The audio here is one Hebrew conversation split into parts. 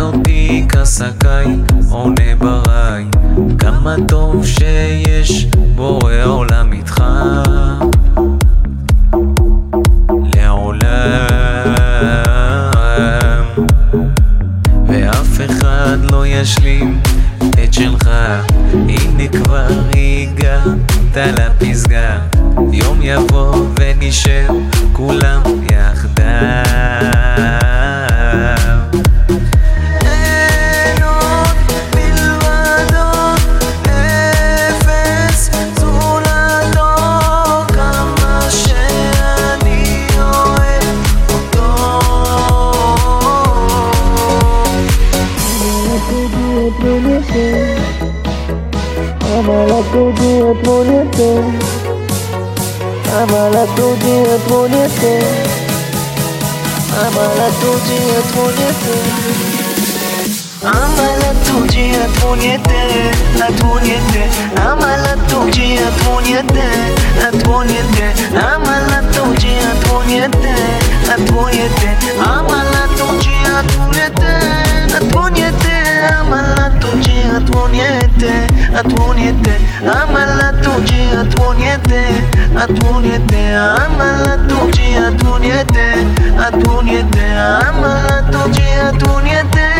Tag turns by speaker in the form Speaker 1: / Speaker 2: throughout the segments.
Speaker 1: שואל אותי קסקאי, עונה בריי, כמה טוב שיש בורא עולם איתך. לעולם, ואף אחד לא ישלים את שלך. הנה כבר הגעת לפסגה, יום יבוא ונשב כולם יחדיו.
Speaker 2: tudinho bonito A mala tudinho bonito A mala tudinho bonito Amala tudinho bonito A bonito Amala tudinho bonito A bonito attuniește Amala tuji attuniește attuniește Amala tuji attuniește attuniește Amala tuji attuniește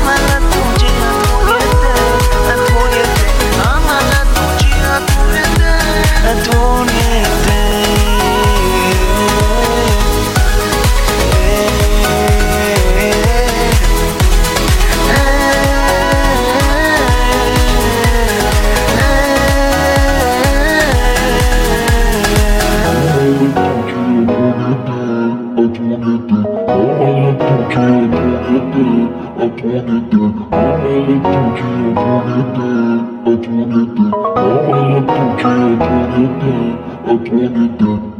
Speaker 2: Upon it, upon it, upon
Speaker 3: it,